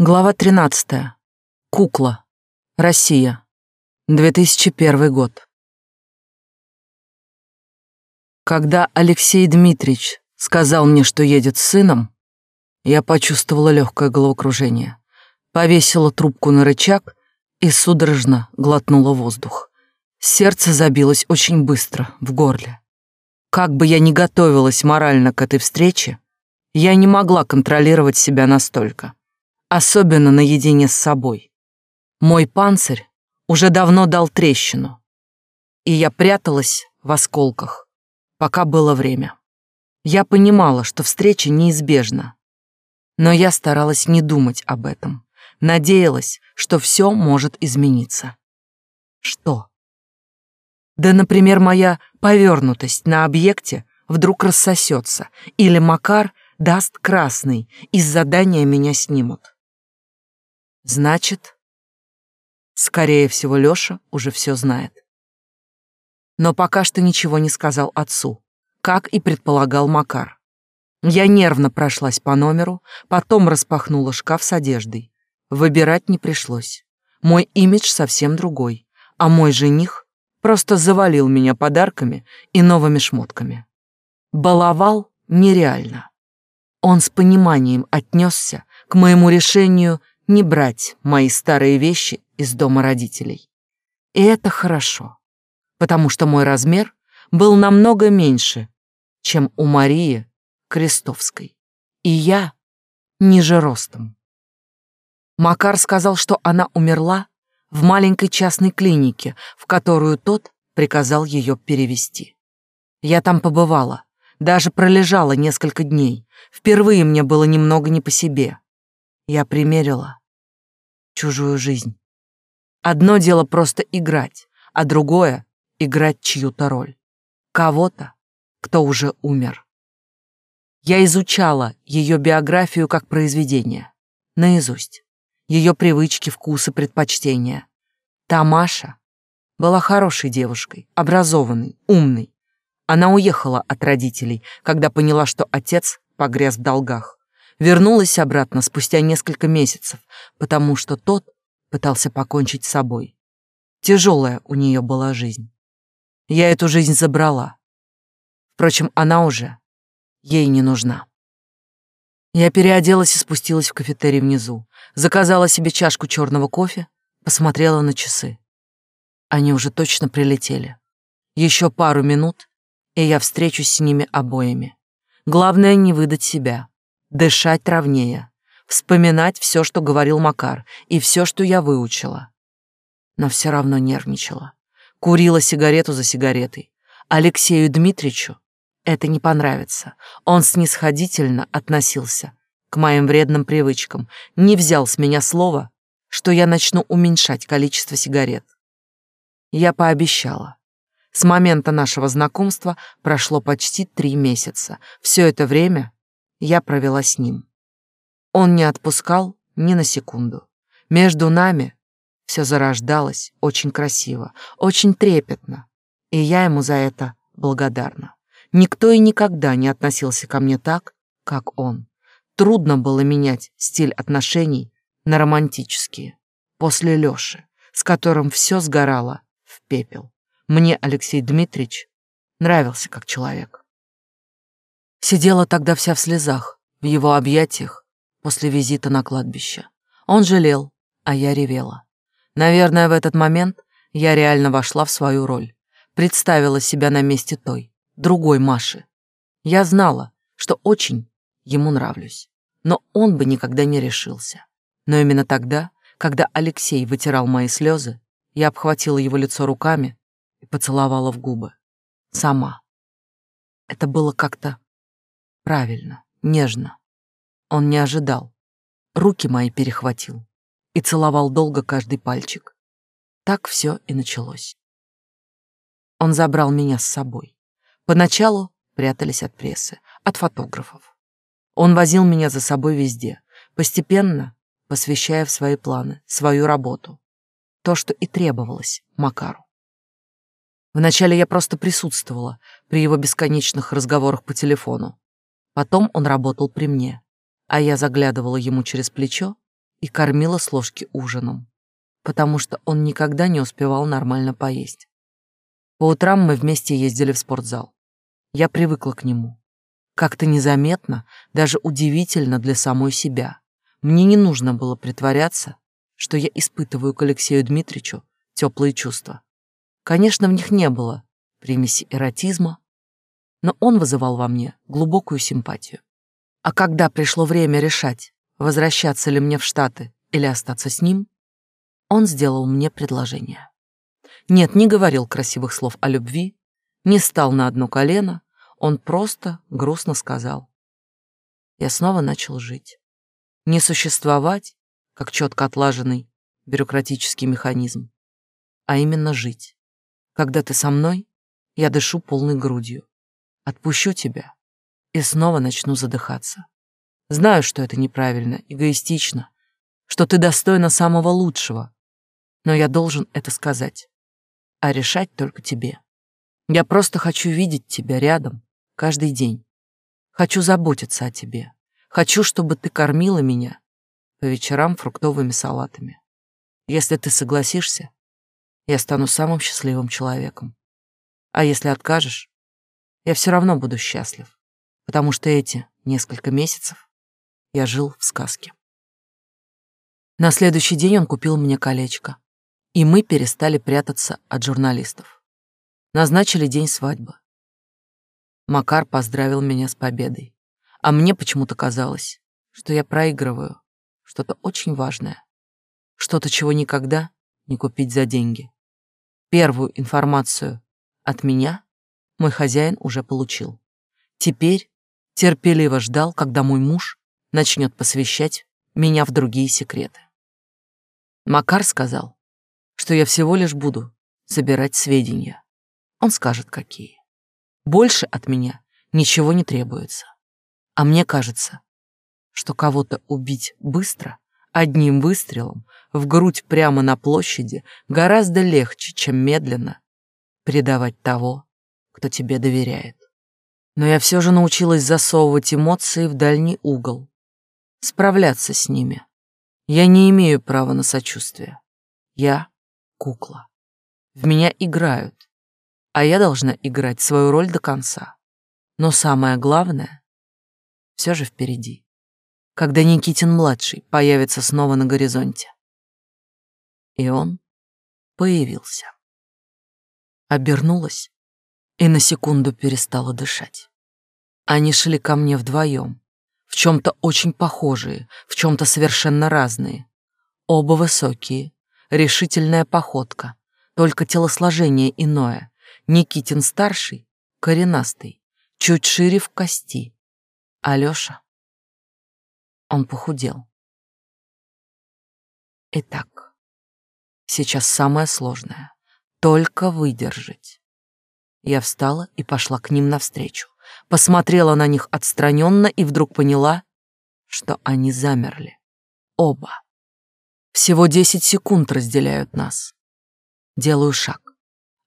Глава 13. Кукла. Россия. 2001 год. Когда Алексей Дмитриевич сказал мне, что едет с сыном, я почувствовала легкое головокружение, повесила трубку на рычаг и судорожно глотнула воздух. Сердце забилось очень быстро в горле. Как бы я ни готовилась морально к этой встрече, я не могла контролировать себя настолько особенно наедине с собой. Мой панцирь уже давно дал трещину, и я пряталась в осколках, пока было время. Я понимала, что встреча неизбежна, но я старалась не думать об этом, надеялась, что все может измениться. Что? Да, например, моя повернутость на объекте вдруг рассосется, или Макар даст красный, и с задания меня снимут. Значит, скорее всего, Лёша уже все знает. Но пока что ничего не сказал отцу, как и предполагал Макар. Я нервно прошлась по номеру, потом распахнула шкаф с одеждой. Выбирать не пришлось. Мой имидж совсем другой, а мой жених просто завалил меня подарками и новыми шмотками. Баловал нереально. Он с пониманием отнесся к моему решению не брать мои старые вещи из дома родителей. И это хорошо, потому что мой размер был намного меньше, чем у Марии Крестовской. И я ниже ростом. Макар сказал, что она умерла в маленькой частной клинике, в которую тот приказал ее перевести. Я там побывала, даже пролежала несколько дней. Впервые мне было немного не по себе. Я примерила чужую жизнь. Одно дело просто играть, а другое — играть чью-то роль. Кого-то, кто уже умер. Я изучала ее биографию как произведение, наизусть. Ее привычки, вкусы, предпочтения. Тамаша была хорошей девушкой, образованной, умной. Она уехала от родителей, когда поняла, что отец погряз в долгах. Вернулась обратно спустя несколько месяцев, потому что тот пытался покончить с собой. Тяжелая у нее была жизнь. Я эту жизнь забрала. Впрочем, она уже ей не нужна. Я переоделась и спустилась в кафетерий внизу, заказала себе чашку черного кофе, посмотрела на часы. Они уже точно прилетели. Еще пару минут, и я встречусь с ними обоими. Главное не выдать себя дышать ровнее, вспоминать все, что говорил Макар, и все, что я выучила. Но все равно нервничала. Курила сигарету за сигаретой. Алексею Дмитричу это не понравится. Он снисходительно относился к моим вредным привычкам, не взял с меня слова, что я начну уменьшать количество сигарет. Я пообещала. С момента нашего знакомства прошло почти три месяца. Все это время я провела с ним. Он не отпускал ни на секунду. Между нами все зарождалось очень красиво, очень трепетно, и я ему за это благодарна. Никто и никогда не относился ко мне так, как он. Трудно было менять стиль отношений на романтические. После Лёши, с которым все сгорало в пепел. Мне Алексей Дмитриевич нравился как человек. Сидела тогда вся в слезах, в его объятиях после визита на кладбище. Он жалел, а я ревела. Наверное, в этот момент я реально вошла в свою роль. Представила себя на месте той, другой Маши. Я знала, что очень ему нравлюсь, но он бы никогда не решился. Но именно тогда, когда Алексей вытирал мои слезы, я обхватила его лицо руками и поцеловала в губы. Сама. Это было как-то Правильно, нежно. Он не ожидал. Руки мои перехватил и целовал долго каждый пальчик. Так все и началось. Он забрал меня с собой. Поначалу прятались от прессы, от фотографов. Он возил меня за собой везде, постепенно посвящая в свои планы, свою работу. То, что и требовалось Макару. Вначале я просто присутствовала при его бесконечных разговорах по телефону, Потом он работал при мне, а я заглядывала ему через плечо и кормила с ложки ужином, потому что он никогда не успевал нормально поесть. По утрам мы вместе ездили в спортзал. Я привыкла к нему. Как-то незаметно, даже удивительно для самой себя. Мне не нужно было притворяться, что я испытываю к Алексею Дмитриевичу теплые чувства. Конечно, в них не было примеси эротизма, но он вызывал во мне глубокую симпатию. А когда пришло время решать, возвращаться ли мне в Штаты или остаться с ним, он сделал мне предложение. Нет, не говорил красивых слов о любви, не стал на одно колено, он просто грустно сказал. Я снова начал жить. Не существовать, как четко отлаженный бюрократический механизм, а именно жить. Когда ты со мной, я дышу полной грудью. Отпущу тебя и снова начну задыхаться. Знаю, что это неправильно, эгоистично, что ты достойна самого лучшего, но я должен это сказать, а решать только тебе. Я просто хочу видеть тебя рядом каждый день. Хочу заботиться о тебе. Хочу, чтобы ты кормила меня по вечерам фруктовыми салатами. Если ты согласишься, я стану самым счастливым человеком. А если откажешь, я все равно буду счастлив, потому что эти несколько месяцев я жил в сказке. На следующий день он купил мне колечко, и мы перестали прятаться от журналистов. Назначили день свадьбы. Макар поздравил меня с победой, а мне почему-то казалось, что я проигрываю что-то очень важное, что-то, чего никогда не купить за деньги. Первую информацию от меня мой хозяин уже получил. Теперь терпеливо ждал, когда мой муж начнет посвящать меня в другие секреты. Макар сказал, что я всего лишь буду собирать сведения. Он скажет, какие. Больше от меня ничего не требуется. А мне кажется, что кого-то убить быстро, одним выстрелом, в грудь прямо на площади, гораздо легче, чем медленно предавать того, кто тебе доверяет. Но я все же научилась засовывать эмоции в дальний угол, справляться с ними. Я не имею права на сочувствие. Я — кукла. В меня играют, а я должна играть свою роль до конца. Но самое главное все же впереди, когда Никитин-младший появится снова на горизонте. И он появился. Обернулась и на секунду перестала дышать. Они шли ко мне вдвоем, в чем-то очень похожие, в чем-то совершенно разные. Оба высокие, решительная походка, только телосложение иное. Никитин старший, коренастый, чуть шире в кости. Алёша, он похудел. Итак, сейчас самое сложное — только выдержать. Я встала и пошла к ним навстречу. Посмотрела на них отстраненно и вдруг поняла, что они замерли. Оба. Всего десять секунд разделяют нас. Делаю шаг.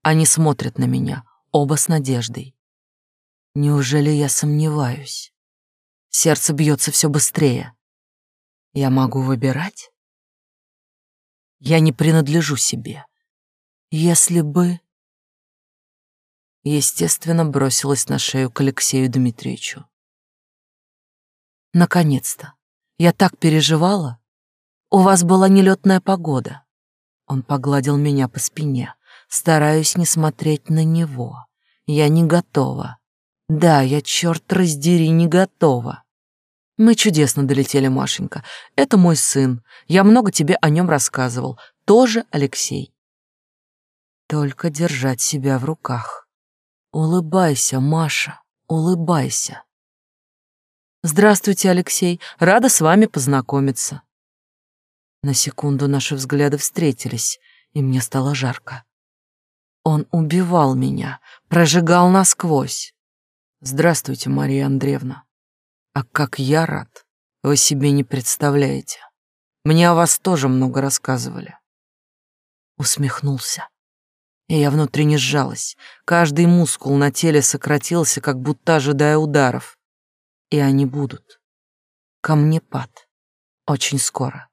Они смотрят на меня, оба с надеждой. Неужели я сомневаюсь? Сердце бьется все быстрее. Я могу выбирать? Я не принадлежу себе. Если бы естественно, бросилась на шею к Алексею Дмитриевичу. Наконец-то. Я так переживала. У вас была нелетная погода. Он погладил меня по спине, стараясь не смотреть на него. Я не готова. Да, я, черт раздери, не готова. Мы чудесно долетели, Машенька. Это мой сын. Я много тебе о нем рассказывал. Тоже Алексей. Только держать себя в руках. Улыбайся, Маша, улыбайся. Здравствуйте, Алексей. Рада с вами познакомиться. На секунду наши взгляды встретились, и мне стало жарко. Он убивал меня, прожигал насквозь. Здравствуйте, Мария Андреевна. А как я рад, вы себе не представляете. Мне о вас тоже много рассказывали. Усмехнулся и я внутренне сжалась. Каждый мускул на теле сократился, как будто ожидая ударов. И они будут. Ко мне пад. Очень скоро.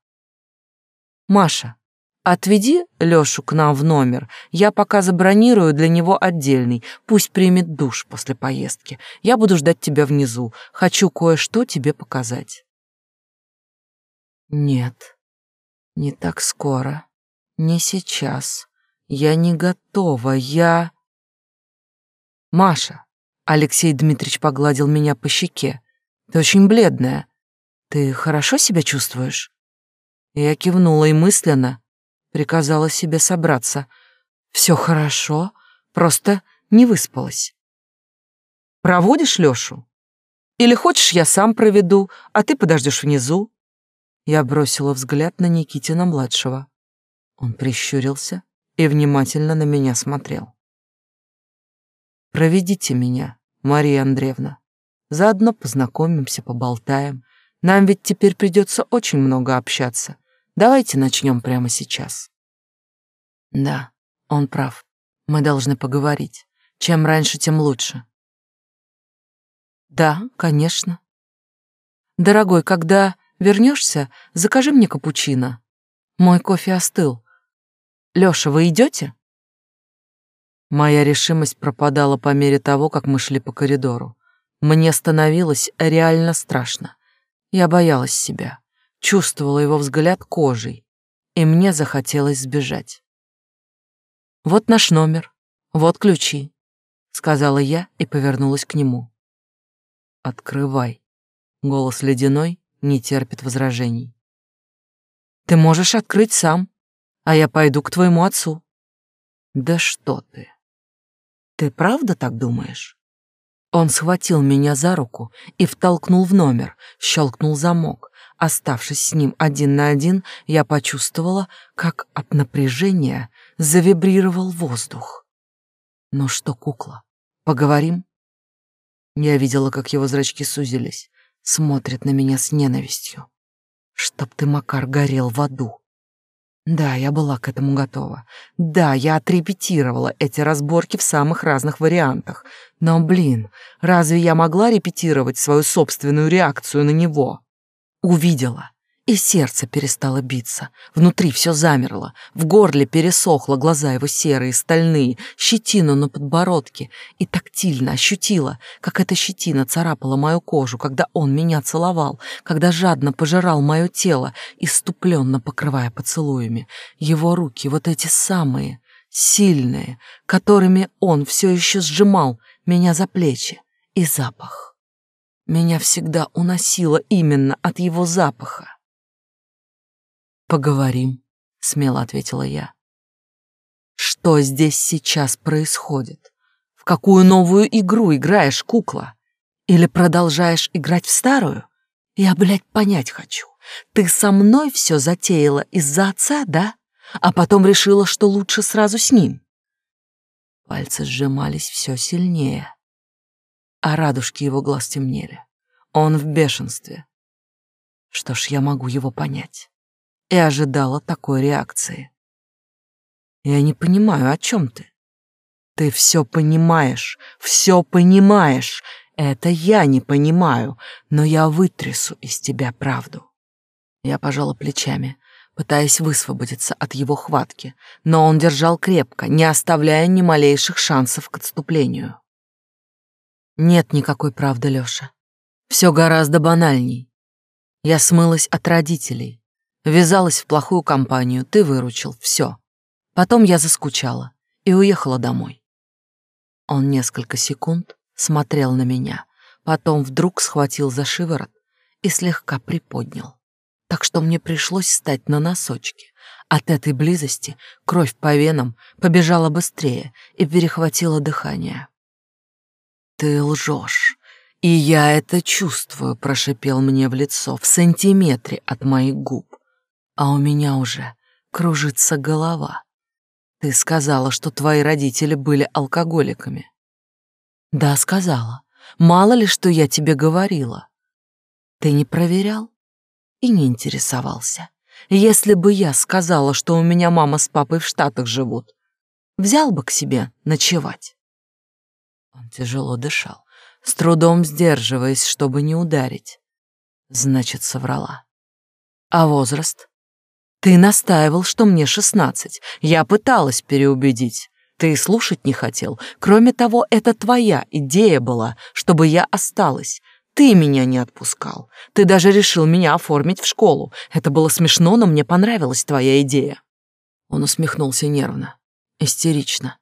Маша, отведи Лёшу к нам в номер. Я пока забронирую для него отдельный. Пусть примет душ после поездки. Я буду ждать тебя внизу. Хочу кое-что тебе показать. Нет, не так скоро. Не сейчас. Я не готова. Я... Маша, Алексей Дмитриевич погладил меня по щеке. Ты очень бледная. Ты хорошо себя чувствуешь? Я кивнула и мысленно приказала себе собраться. Все хорошо, просто не выспалась. Проводишь Лёшу? Или хочешь, я сам проведу, а ты подождешь внизу? Я бросила взгляд на Никитина-младшего. Он прищурился и внимательно на меня смотрел. «Проведите меня, Мария Андреевна. Заодно познакомимся, поболтаем. Нам ведь теперь придется очень много общаться. Давайте начнем прямо сейчас. Да, он прав. Мы должны поговорить. Чем раньше, тем лучше. Да, конечно. Дорогой, когда вернешься, закажи мне капучино. Мой кофе остыл. Лёша, вы идете? Моя решимость пропадала по мере того, как мы шли по коридору. Мне становилось реально страшно. Я боялась себя чувствовала его взгляд кожей, и мне захотелось сбежать. «Вот наш номер, вот ключи», — сказала я и повернулась к нему. «Открывай». Голос ледяной не терпит возражений. «Ты можешь открыть сам, а я пойду к твоему отцу». «Да что ты! Ты правда так думаешь?» Он схватил меня за руку и втолкнул в номер, щелкнул замок, Оставшись с ним один на один, я почувствовала, как от напряжения завибрировал воздух. «Ну что, кукла, поговорим?» Я видела, как его зрачки сузились, смотрит на меня с ненавистью. «Чтоб ты, Макар, горел в аду!» Да, я была к этому готова. Да, я отрепетировала эти разборки в самых разных вариантах. Но, блин, разве я могла репетировать свою собственную реакцию на него? Увидела, и сердце перестало биться. Внутри все замерло, в горле пересохло, глаза его серые, стальные, щетину на подбородке. И тактильно ощутила, как эта щетина царапала мою кожу, когда он меня целовал, когда жадно пожирал мое тело, иступленно покрывая поцелуями. Его руки, вот эти самые, сильные, которыми он все еще сжимал меня за плечи, и запах. Меня всегда уносило именно от его запаха. «Поговорим», — смело ответила я. «Что здесь сейчас происходит? В какую новую игру играешь, кукла? Или продолжаешь играть в старую? Я, блядь, понять хочу. Ты со мной все затеяла из-за отца, да? А потом решила, что лучше сразу с ним?» Пальцы сжимались все сильнее а радужки его глаз темнели. Он в бешенстве. Что ж, я могу его понять. И ожидала такой реакции. Я не понимаю, о чем ты? Ты все понимаешь, все понимаешь. Это я не понимаю, но я вытрясу из тебя правду. Я пожала плечами, пытаясь высвободиться от его хватки, но он держал крепко, не оставляя ни малейших шансов к отступлению. Нет никакой правды, Лёша. Все гораздо банальней. Я смылась от родителей, ввязалась в плохую компанию, ты выручил, все. Потом я заскучала и уехала домой. Он несколько секунд смотрел на меня, потом вдруг схватил за шиворот и слегка приподнял. Так что мне пришлось встать на носочки. От этой близости кровь по венам побежала быстрее и перехватила дыхание. «Ты лжешь, и я это чувствую», — прошипел мне в лицо, в сантиметре от моих губ. А у меня уже кружится голова. Ты сказала, что твои родители были алкоголиками. Да, сказала. Мало ли, что я тебе говорила. Ты не проверял и не интересовался. Если бы я сказала, что у меня мама с папой в Штатах живут, взял бы к себе ночевать. Он тяжело дышал, с трудом сдерживаясь, чтобы не ударить. Значит, соврала. А возраст? Ты настаивал, что мне шестнадцать. Я пыталась переубедить. Ты слушать не хотел. Кроме того, это твоя идея была, чтобы я осталась. Ты меня не отпускал. Ты даже решил меня оформить в школу. Это было смешно, но мне понравилась твоя идея. Он усмехнулся нервно, истерично.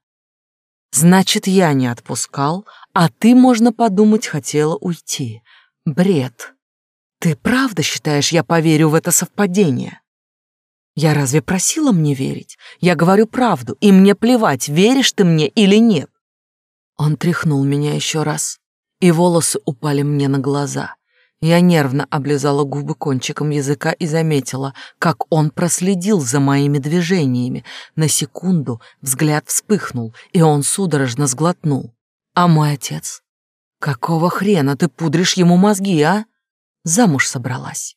Значит, я не отпускал, а ты, можно подумать, хотела уйти. Бред. Ты правда считаешь, я поверю в это совпадение? Я разве просила мне верить? Я говорю правду, и мне плевать, веришь ты мне или нет. Он тряхнул меня еще раз, и волосы упали мне на глаза. Я нервно облизала губы кончиком языка и заметила, как он проследил за моими движениями. На секунду взгляд вспыхнул, и он судорожно сглотнул. А мой отец? Какого хрена ты пудришь ему мозги, а? Замуж собралась.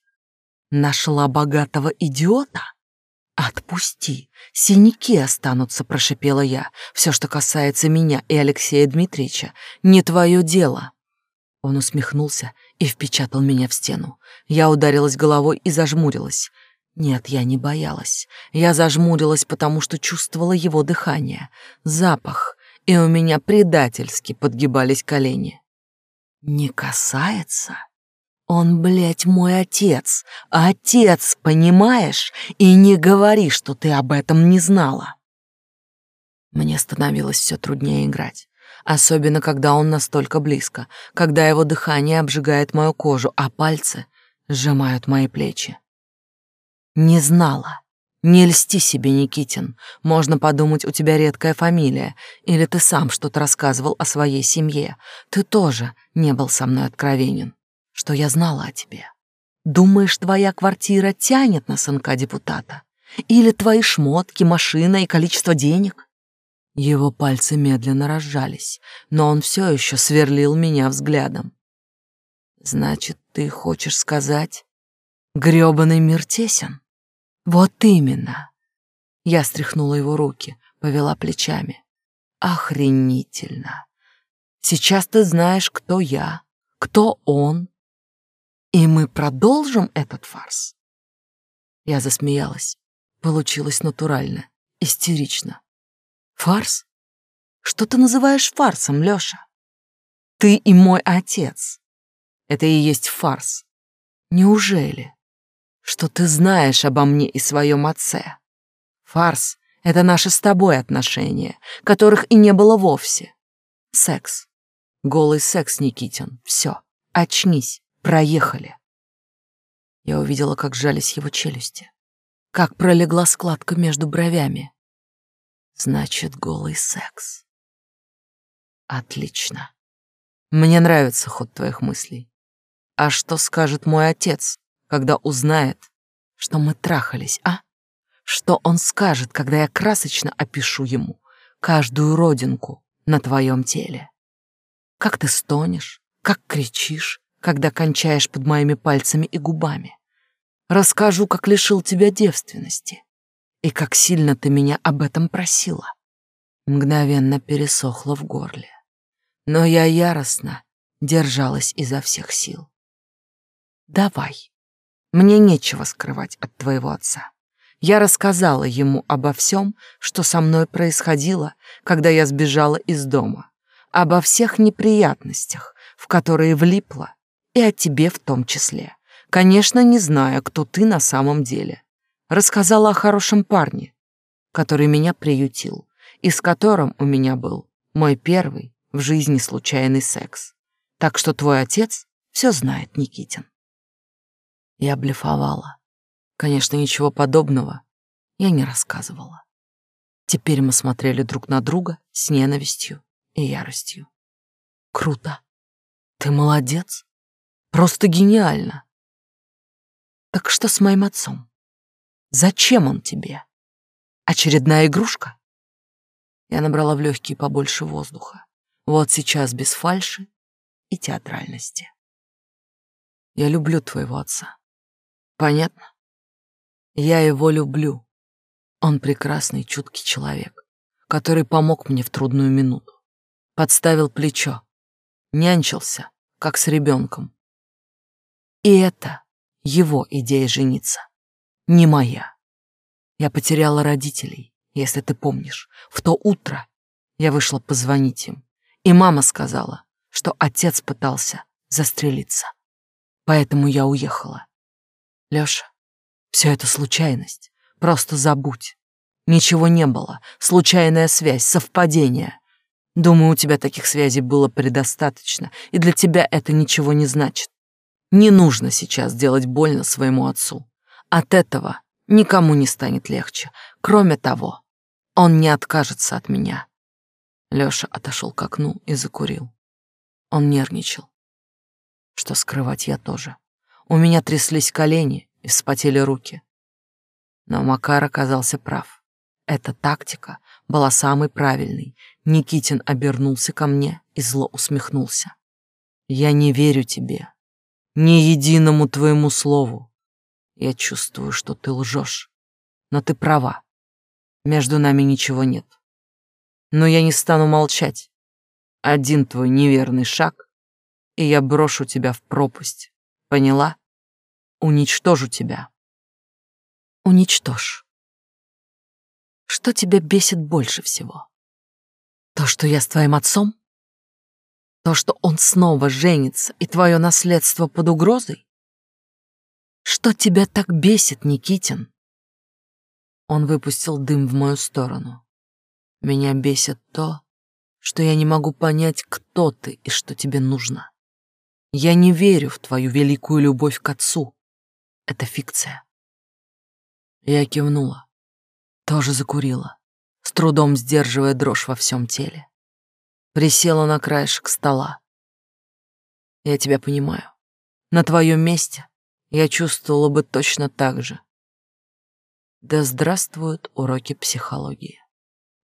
Нашла богатого идиота? «Отпусти, синяки останутся», — прошипела я. «Все, что касается меня и Алексея Дмитриевича, не твое дело». Он усмехнулся и впечатал меня в стену. Я ударилась головой и зажмурилась. Нет, я не боялась. Я зажмурилась, потому что чувствовала его дыхание, запах, и у меня предательски подгибались колени. «Не касается?» Он, блядь, мой отец. Отец, понимаешь? И не говори, что ты об этом не знала. Мне становилось все труднее играть особенно когда он настолько близко, когда его дыхание обжигает мою кожу, а пальцы сжимают мои плечи. Не знала. Не льсти себе, Никитин. Можно подумать, у тебя редкая фамилия, или ты сам что-то рассказывал о своей семье. Ты тоже не был со мной откровенен. Что я знала о тебе? Думаешь, твоя квартира тянет на сынка депутата? Или твои шмотки, машина и количество денег? Его пальцы медленно разжались, но он все еще сверлил меня взглядом. «Значит, ты хочешь сказать, грёбаный мир тесен?» «Вот именно!» Я стряхнула его руки, повела плечами. «Охренительно! Сейчас ты знаешь, кто я, кто он, и мы продолжим этот фарс?» Я засмеялась. Получилось натурально, истерично. Фарс? Что ты называешь фарсом, Лёша? Ты и мой отец. Это и есть фарс. Неужели? Что ты знаешь обо мне и своем отце? Фарс — это наши с тобой отношения, которых и не было вовсе. Секс. Голый секс, Никитин. Все. Очнись. Проехали. Я увидела, как сжались его челюсти, как пролегла складка между бровями, Значит, голый секс. Отлично. Мне нравится ход твоих мыслей. А что скажет мой отец, когда узнает, что мы трахались, а? Что он скажет, когда я красочно опишу ему каждую родинку на твоем теле? Как ты стонешь, как кричишь, когда кончаешь под моими пальцами и губами? Расскажу, как лишил тебя девственности, и как сильно ты меня об этом просила. Мгновенно пересохло в горле. Но я яростно держалась изо всех сил. Давай. Мне нечего скрывать от твоего отца. Я рассказала ему обо всем, что со мной происходило, когда я сбежала из дома, обо всех неприятностях, в которые влипла, и о тебе в том числе. Конечно, не зная, кто ты на самом деле. Рассказала о хорошем парне, который меня приютил, и с которым у меня был мой первый в жизни случайный секс. Так что твой отец все знает, Никитин. Я блефовала. Конечно, ничего подобного я не рассказывала. Теперь мы смотрели друг на друга с ненавистью и яростью. Круто. Ты молодец. Просто гениально. Так что с моим отцом? Зачем он тебе? Очередная игрушка? Я набрала в легкие побольше воздуха. Вот сейчас без фальши и театральности. Я люблю твоего отца. Понятно? Я его люблю. Он прекрасный, чуткий человек, который помог мне в трудную минуту. Подставил плечо. Нянчился, как с ребенком. И это его идея жениться не моя. Я потеряла родителей, если ты помнишь. В то утро я вышла позвонить им, и мама сказала, что отец пытался застрелиться. Поэтому я уехала. Лёша, все это случайность. Просто забудь. Ничего не было. Случайная связь, совпадение. Думаю, у тебя таких связей было предостаточно, и для тебя это ничего не значит. Не нужно сейчас делать больно своему отцу. От этого никому не станет легче. Кроме того, он не откажется от меня. Лёша отошел к окну и закурил. Он нервничал. Что скрывать я тоже. У меня тряслись колени и вспотели руки. Но Макар оказался прав. Эта тактика была самой правильной. Никитин обернулся ко мне и зло усмехнулся. «Я не верю тебе. Ни единому твоему слову. Я чувствую, что ты лжешь. Но ты права. Между нами ничего нет. Но я не стану молчать. Один твой неверный шаг, и я брошу тебя в пропасть. Поняла? Уничтожу тебя. Уничтожь. Что тебя бесит больше всего? То, что я с твоим отцом? То, что он снова женится, и твое наследство под угрозой? Что тебя так бесит, Никитин? Он выпустил дым в мою сторону. Меня бесит то, что я не могу понять, кто ты и что тебе нужно. Я не верю в твою великую любовь к отцу. Это фикция. Я кивнула тоже закурила, с трудом сдерживая дрожь во всем теле. Присела на краешек стола. Я тебя понимаю. На твоем месте я чувствовала бы точно так же. Да здравствуют уроки психологии.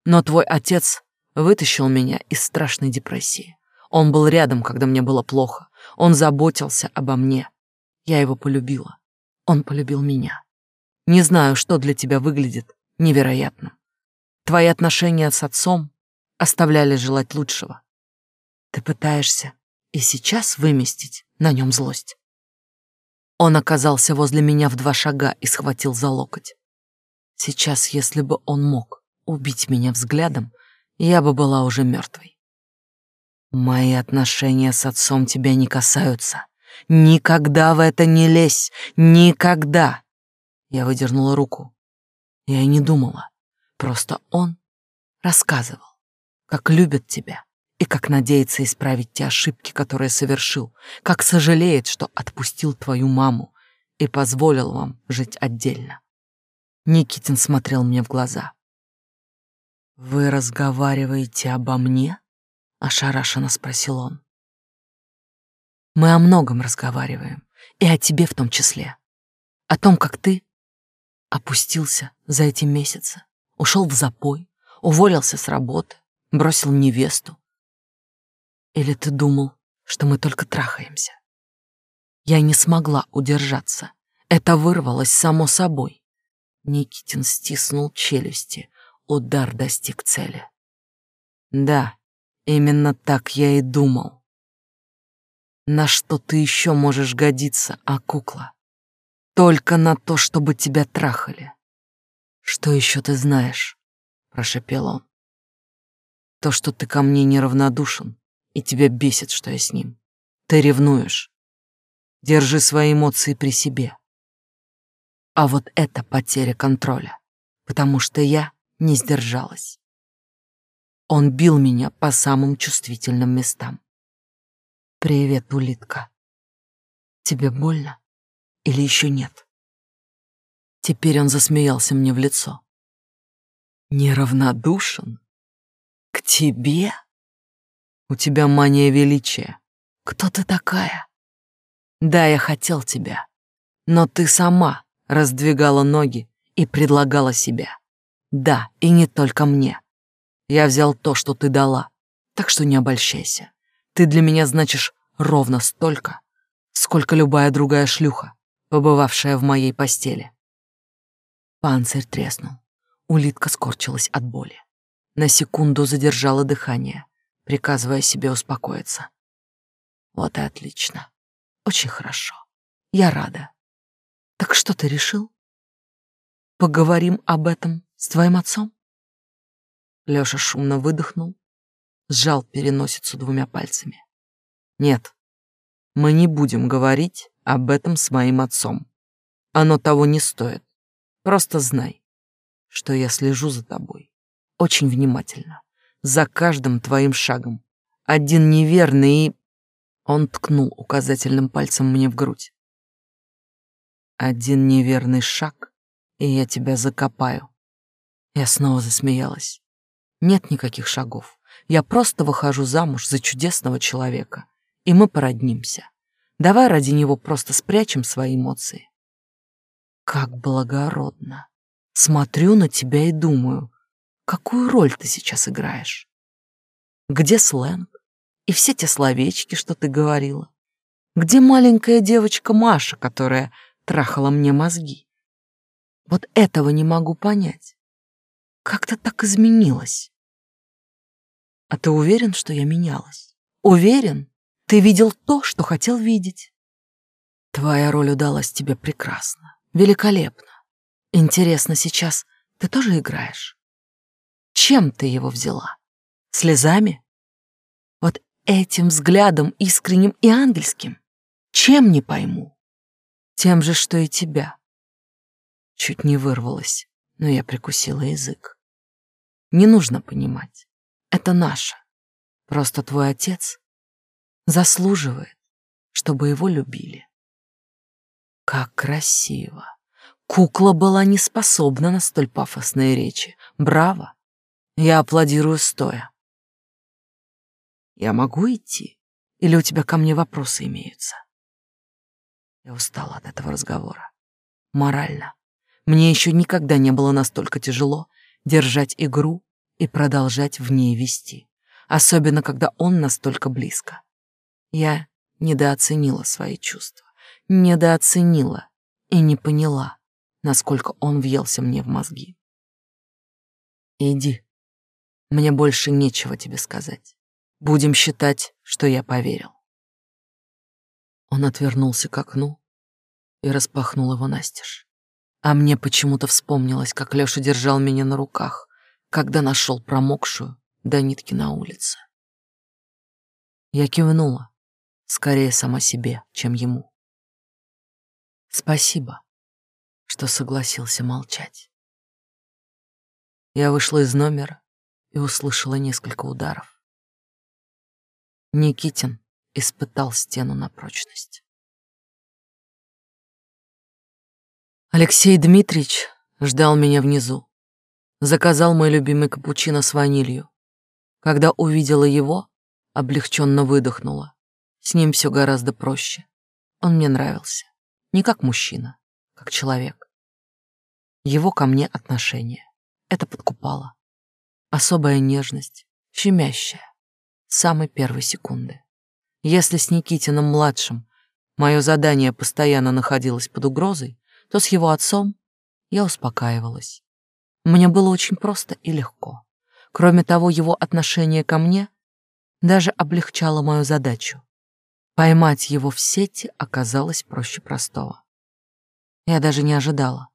Но твой отец вытащил меня из страшной депрессии. Он был рядом, когда мне было плохо. Он заботился обо мне. Я его полюбила. Он полюбил меня. Не знаю, что для тебя выглядит невероятным. Твои отношения с отцом оставляли желать лучшего. Ты пытаешься и сейчас выместить на нем злость. Он оказался возле меня в два шага и схватил за локоть. Сейчас, если бы он мог убить меня взглядом, я бы была уже мертвой. Мои отношения с отцом тебя не касаются. Никогда в это не лезь. Никогда. Я выдернула руку, я и не думала. Просто он рассказывал, как любит тебя и как надеется исправить те ошибки, которые совершил, как сожалеет, что отпустил твою маму и позволил вам жить отдельно. Никитин смотрел мне в глаза. «Вы разговариваете обо мне?» — ошарашенно спросил он. «Мы о многом разговариваем, и о тебе в том числе. О том, как ты опустился за эти месяцы, ушел в запой, уволился с работы, бросил невесту. Или ты думал, что мы только трахаемся? Я не смогла удержаться. Это вырвалось само собой. Никитин стиснул челюсти. Удар достиг цели. Да, именно так я и думал. На что ты еще можешь годиться, а кукла? Только на то, чтобы тебя трахали. Что еще ты знаешь? Прошепел он. То, что ты ко мне неравнодушен, и тебя бесит, что я с ним. Ты ревнуешь. Держи свои эмоции при себе. А вот это потеря контроля, потому что я не сдержалась. Он бил меня по самым чувствительным местам. «Привет, улитка. Тебе больно?» Или еще нет? Теперь он засмеялся мне в лицо. Неравнодушен? Тебе? У тебя мания величия. Кто ты такая? Да, я хотел тебя, но ты сама раздвигала ноги и предлагала себя. Да, и не только мне. Я взял то, что ты дала, так что не обольщайся. Ты для меня значишь ровно столько, сколько любая другая шлюха побывавшая в моей постели. Панцирь треснул. Улитка скорчилась от боли. На секунду задержала дыхание, приказывая себе успокоиться. Вот и отлично. Очень хорошо. Я рада. Так что ты решил? поговорим об этом с твоим отцом? Лёша шумно выдохнул, сжал переносицу двумя пальцами. Нет, мы не будем говорить об этом с моим отцом. Оно того не стоит. Просто знай, что я слежу за тобой очень внимательно, за каждым твоим шагом. Один неверный и... Он ткнул указательным пальцем мне в грудь. Один неверный шаг, и я тебя закопаю. Я снова засмеялась. Нет никаких шагов. Я просто выхожу замуж за чудесного человека, и мы породнимся. Давай ради него просто спрячем свои эмоции. Как благородно. Смотрю на тебя и думаю, какую роль ты сейчас играешь? Где сленг? И все те словечки, что ты говорила? Где маленькая девочка Маша, которая трахала мне мозги? Вот этого не могу понять. Как ты так изменилась? А ты уверен, что я менялась? Уверен? Ты видел то, что хотел видеть. Твоя роль удалась тебе прекрасно, великолепно. Интересно, сейчас ты тоже играешь? Чем ты его взяла? Слезами? Вот этим взглядом искренним и ангельским? Чем не пойму? Тем же, что и тебя. Чуть не вырвалась, но я прикусила язык. Не нужно понимать. Это наше. Просто твой отец заслуживает, чтобы его любили. Как красиво! Кукла была не способна на столь пафосные речи. Браво! Я аплодирую стоя. Я могу идти? Или у тебя ко мне вопросы имеются? Я устала от этого разговора. Морально. Мне еще никогда не было настолько тяжело держать игру и продолжать в ней вести. Особенно, когда он настолько близко. Я недооценила свои чувства. Недооценила и не поняла, насколько он въелся мне в мозги. Иди. Мне больше нечего тебе сказать. Будем считать, что я поверил. Он отвернулся к окну и распахнул его настежь. А мне почему-то вспомнилось, как Лёша держал меня на руках, когда нашел промокшую до нитки на улице. Я кивнула, скорее сама себе, чем ему. Спасибо, что согласился молчать. Я вышла из номера и услышала несколько ударов. Никитин испытал стену на прочность. Алексей Дмитриевич ждал меня внизу. Заказал мой любимый капучино с ванилью. Когда увидела его, облегченно выдохнула. С ним все гораздо проще. Он мне нравился. Не как мужчина, как человек. Его ко мне отношение. Это подкупало. Особая нежность, щемящая, с самой первой секунды. Если с Никитиным-младшим мое задание постоянно находилось под угрозой, то с его отцом я успокаивалась. Мне было очень просто и легко. Кроме того, его отношение ко мне даже облегчало мою задачу. Поймать его в сети оказалось проще простого. Я даже не ожидала.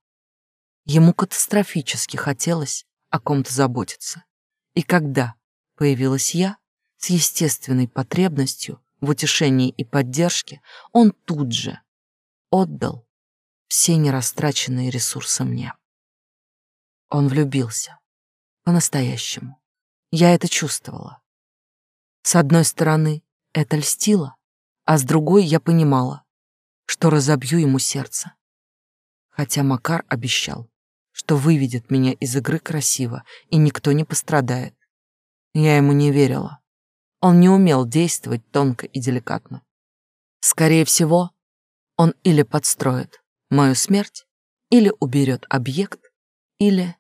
Ему катастрофически хотелось о ком-то заботиться. И когда появилась я с естественной потребностью в утешении и поддержке, он тут же отдал все нерастраченные ресурсы мне. Он влюбился. По-настоящему. Я это чувствовала. С одной стороны, это льстило, а с другой я понимала, что разобью ему сердце. Хотя Макар обещал, что выведет меня из игры красиво, и никто не пострадает. Я ему не верила. Он не умел действовать тонко и деликатно. Скорее всего, он или подстроит мою смерть, или уберет объект, или...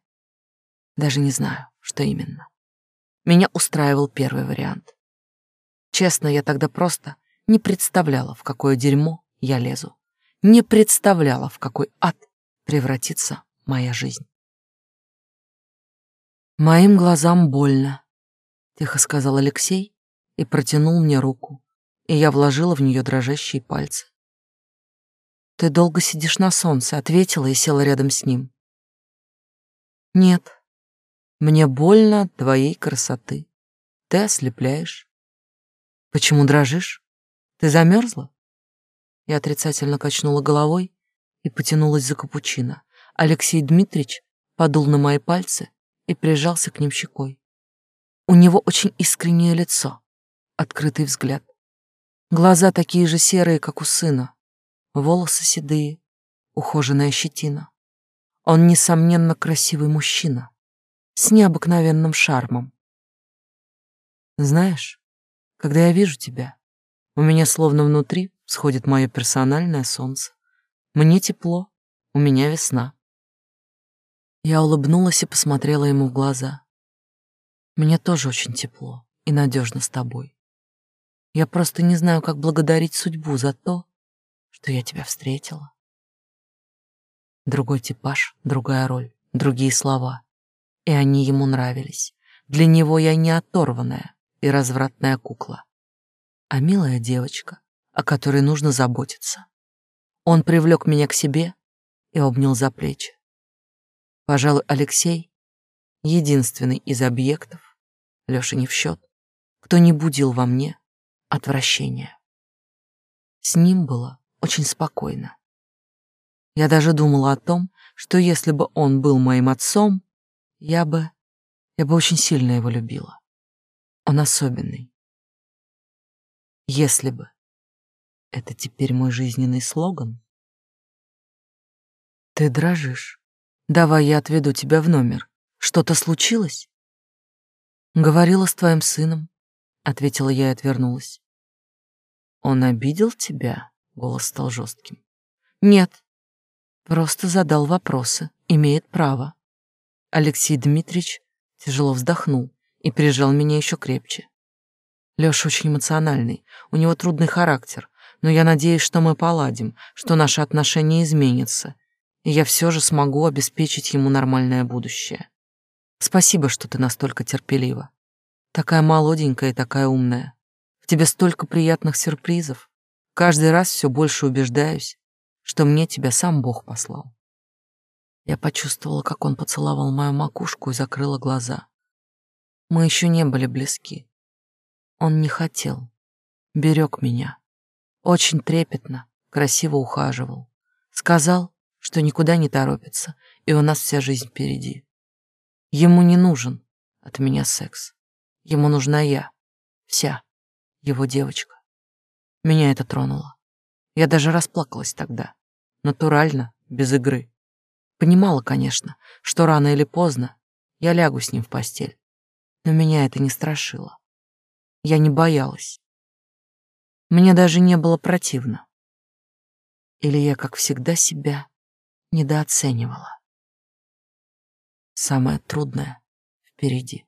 Даже не знаю, что именно. Меня устраивал первый вариант. Честно, я тогда просто не представляла, в какое дерьмо я лезу. Не представляла, в какой ад превратится моя жизнь. «Моим глазам больно», — тихо сказал Алексей и протянул мне руку, и я вложила в нее дрожащие пальцы. «Ты долго сидишь на солнце», — ответила и села рядом с ним. Нет, мне больно от твоей красоты. Ты ослепляешь. Почему дрожишь? Ты замерзла? Я отрицательно качнула головой и потянулась за капучино. Алексей Дмитриевич подул на мои пальцы и прижался к ним щекой. У него очень искреннее лицо, открытый взгляд. Глаза такие же серые, как у сына. Волосы седые, ухоженная щетина. Он, несомненно, красивый мужчина с необыкновенным шармом. Знаешь, когда я вижу тебя, у меня словно внутри сходит мое персональное солнце. Мне тепло, у меня весна. Я улыбнулась и посмотрела ему в глаза. Мне тоже очень тепло и надежно с тобой. Я просто не знаю, как благодарить судьбу за то, что я тебя встретила. Другой типаж, другая роль, другие слова и они ему нравились. Для него я не оторванная и развратная кукла, а милая девочка, о которой нужно заботиться. Он привлек меня к себе и обнял за плечи. Пожалуй, Алексей — единственный из объектов, Лёша не в счет, кто не будил во мне отвращения. С ним было очень спокойно. Я даже думала о том, что если бы он был моим отцом, я бы... Я бы очень сильно его любила. Он особенный. Если бы. Это теперь мой жизненный слоган. Ты дрожишь. Давай я отведу тебя в номер. Что-то случилось? Говорила с твоим сыном, ответила я и отвернулась. Он обидел тебя? Голос стал жестким. Нет. Просто задал вопросы. Имеет право. Алексей Дмитриевич тяжело вздохнул и прижал меня еще крепче. Лёша очень эмоциональный, у него трудный характер, но я надеюсь, что мы поладим, что наши отношения изменятся, и я все же смогу обеспечить ему нормальное будущее. Спасибо, что ты настолько терпелива. Такая молоденькая и такая умная. В тебе столько приятных сюрпризов. Каждый раз все больше убеждаюсь, что мне тебя сам Бог послал. Я почувствовала, как он поцеловал мою макушку и закрыла глаза. Мы еще не были близки. Он не хотел. Берег меня. Очень трепетно, красиво ухаживал. Сказал, что никуда не торопится, и у нас вся жизнь впереди. Ему не нужен от меня секс. Ему нужна я, вся, его девочка. Меня это тронуло. Я даже расплакалась тогда. Натурально, без игры. Понимала, конечно, что рано или поздно я лягу с ним в постель. Но меня это не страшило. Я не боялась. Мне даже не было противно. Или я, как всегда, себя недооценивала. Самое трудное впереди.